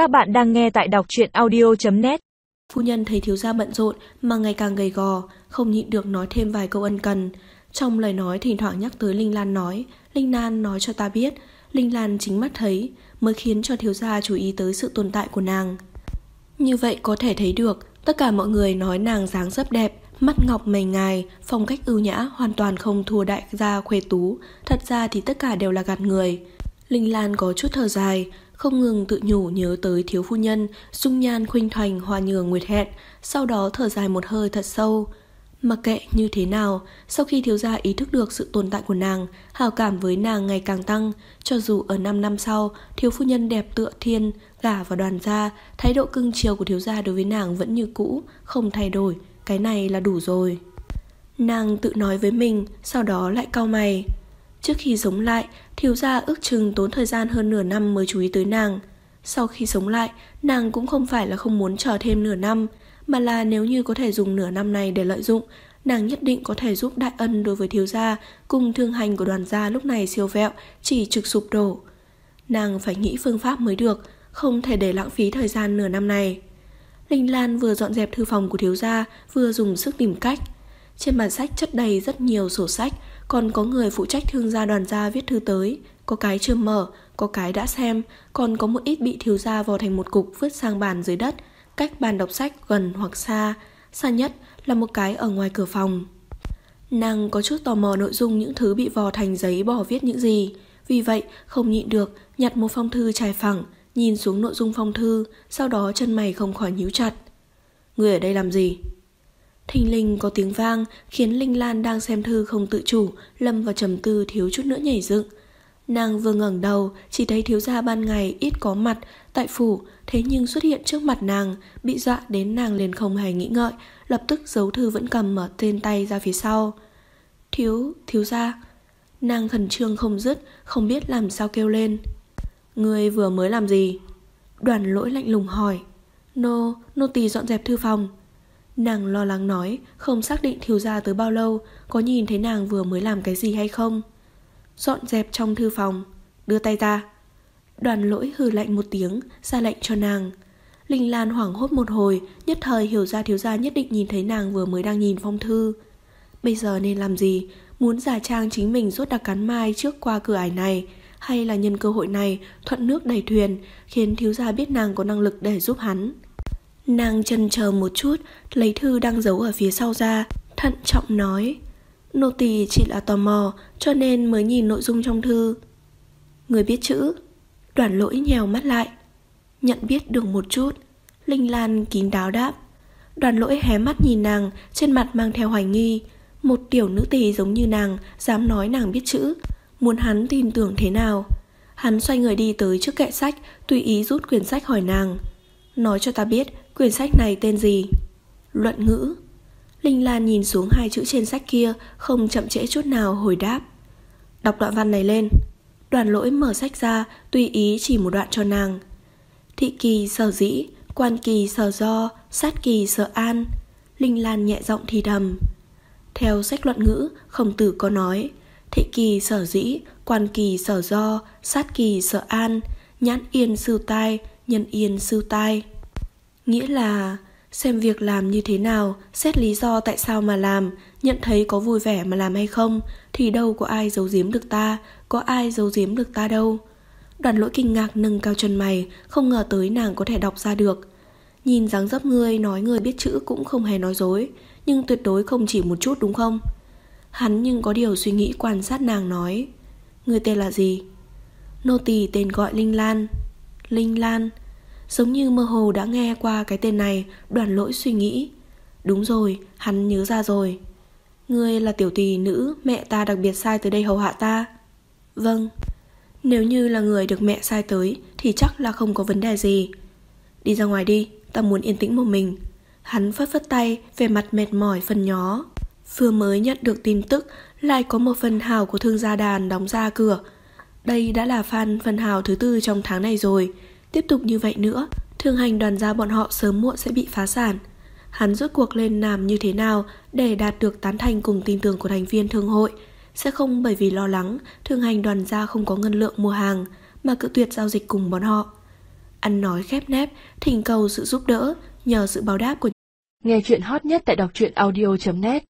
Các bạn đang nghe tại đọc truyện audio.net Phu nhân thấy thiếu gia bận rộn mà ngày càng gầy gò, không nhịn được nói thêm vài câu ân cần. Trong lời nói thỉnh thoảng nhắc tới Linh Lan nói, Linh Lan nói cho ta biết, Linh Lan chính mắt thấy mới khiến cho thiếu gia chú ý tới sự tồn tại của nàng. Như vậy có thể thấy được, tất cả mọi người nói nàng dáng dấp đẹp, mắt ngọc mày ngài, phong cách ưu nhã hoàn toàn không thua đại gia khuê tú, thật ra thì tất cả đều là gạt người. Linh Lan có chút thở dài, không ngừng tự nhủ nhớ tới thiếu phu nhân, dung nhan khuynh thành hoa nhường nguyệt hẹn, sau đó thở dài một hơi thật sâu. Mặc kệ như thế nào, sau khi thiếu gia ý thức được sự tồn tại của nàng, hào cảm với nàng ngày càng tăng, cho dù ở 5 năm sau, thiếu phu nhân đẹp tựa thiên, gả vào đoàn gia, thái độ cưng chiều của thiếu gia đối với nàng vẫn như cũ, không thay đổi, cái này là đủ rồi. Nàng tự nói với mình, sau đó lại cau mày. Trước khi sống lại, thiếu gia ước chừng tốn thời gian hơn nửa năm mới chú ý tới nàng. Sau khi sống lại, nàng cũng không phải là không muốn chờ thêm nửa năm, mà là nếu như có thể dùng nửa năm này để lợi dụng, nàng nhất định có thể giúp đại ân đối với thiếu gia cùng thương hành của đoàn gia lúc này siêu vẹo, chỉ trực sụp đổ. Nàng phải nghĩ phương pháp mới được, không thể để lãng phí thời gian nửa năm này. Linh Lan vừa dọn dẹp thư phòng của thiếu gia, vừa dùng sức tìm cách. Trên bàn sách chất đầy rất nhiều sổ sách, còn có người phụ trách thương gia đoàn gia viết thư tới, có cái chưa mở, có cái đã xem, còn có một ít bị thiếu gia vò thành một cục vứt sang bàn dưới đất, cách bàn đọc sách gần hoặc xa, xa nhất là một cái ở ngoài cửa phòng. Nàng có chút tò mò nội dung những thứ bị vò thành giấy bỏ viết những gì, vì vậy không nhịn được nhặt một phong thư trải phẳng, nhìn xuống nội dung phong thư, sau đó chân mày không khỏi nhíu chặt. Người ở đây làm gì? Thình lình có tiếng vang khiến Linh Lan đang xem thư không tự chủ, lâm vào trầm tư thiếu chút nữa nhảy dựng. Nàng vừa ngẩng đầu, chỉ thấy thiếu gia ban ngày ít có mặt tại phủ, thế nhưng xuất hiện trước mặt nàng, bị dọa đến nàng liền không hề nghĩ ngợi, lập tức giấu thư vẫn cầm mở tên tay ra phía sau. Thiếu, thiếu gia. Nàng khẩn trương không dứt, không biết làm sao kêu lên. Người vừa mới làm gì? Đoàn lỗi lạnh lùng hỏi. Nô, nô tỳ dọn dẹp thư phòng. Nàng lo lắng nói, không xác định thiếu gia tới bao lâu, có nhìn thấy nàng vừa mới làm cái gì hay không. Dọn dẹp trong thư phòng, đưa tay ra. Đoàn lỗi hừ lạnh một tiếng, ra lệnh cho nàng. Linh Lan hoảng hốt một hồi, nhất thời hiểu ra thiếu gia nhất định nhìn thấy nàng vừa mới đang nhìn phong thư. Bây giờ nên làm gì? Muốn giả trang chính mình rốt đặc cắn mai trước qua cửa ải này, hay là nhân cơ hội này thuận nước đầy thuyền, khiến thiếu gia biết nàng có năng lực để giúp hắn. Nàng chần chờ một chút, lấy thư đang giấu ở phía sau ra, thận trọng nói. Nô tỳ chỉ là tò mò, cho nên mới nhìn nội dung trong thư. Người biết chữ, đoàn lỗi nhèo mắt lại. Nhận biết được một chút, Linh Lan kín đáo đáp. Đoàn lỗi hé mắt nhìn nàng, trên mặt mang theo hoài nghi. Một tiểu nữ tỳ giống như nàng, dám nói nàng biết chữ. Muốn hắn tin tưởng thế nào? Hắn xoay người đi tới trước kệ sách, tùy ý rút quyển sách hỏi nàng. Nói cho ta biết quyển sách này tên gì? Luận ngữ. Linh Lan nhìn xuống hai chữ trên sách kia, không chậm trễ chút nào hồi đáp. Đọc đoạn văn này lên. Đoàn lỗi mở sách ra, tùy ý chỉ một đoạn cho nàng. Thị kỳ sở dĩ, quan kỳ sở do, sát kỳ sở an. Linh Lan nhẹ giọng thì thầm. Theo sách luận ngữ, khổng tử có nói, thị kỳ sở dĩ, quan kỳ sở do, sát kỳ sở an, nhãn yên sư tai, nhân yên sư tai. Nghĩa là xem việc làm như thế nào, xét lý do tại sao mà làm, nhận thấy có vui vẻ mà làm hay không, thì đâu có ai giấu giếm được ta, có ai giấu giếm được ta đâu. Đoàn lỗi kinh ngạc nâng cao chân mày, không ngờ tới nàng có thể đọc ra được. Nhìn dáng dấp ngươi nói người biết chữ cũng không hề nói dối, nhưng tuyệt đối không chỉ một chút đúng không? Hắn nhưng có điều suy nghĩ quan sát nàng nói. Người tên là gì? Nô tỳ tên gọi Linh Lan. Linh Lan. Giống như mơ hồ đã nghe qua cái tên này, đoàn lỗi suy nghĩ. Đúng rồi, hắn nhớ ra rồi. Ngươi là tiểu tỳ nữ, mẹ ta đặc biệt sai tới đây hầu hạ ta. Vâng. Nếu như là người được mẹ sai tới thì chắc là không có vấn đề gì. Đi ra ngoài đi, ta muốn yên tĩnh một mình. Hắn phất phất tay, về mặt mệt mỏi phần nhó. Vừa mới nhận được tin tức, lại có một phần hào của thương gia đàn đóng ra cửa. Đây đã là fan phần hào thứ tư trong tháng này rồi. Tiếp tục như vậy nữa, thương hành đoàn gia bọn họ sớm muộn sẽ bị phá sản. Hắn rốt cuộc lên làm như thế nào để đạt được tán thành cùng tin tưởng của thành viên thương hội, sẽ không bởi vì lo lắng thương hành đoàn gia không có ngân lượng mua hàng mà cự tuyệt giao dịch cùng bọn họ. ăn nói khép nép, thỉnh cầu sự giúp đỡ, nhờ sự báo đáp của Nghe chuyện hot nhất tại đọc truyện audio.net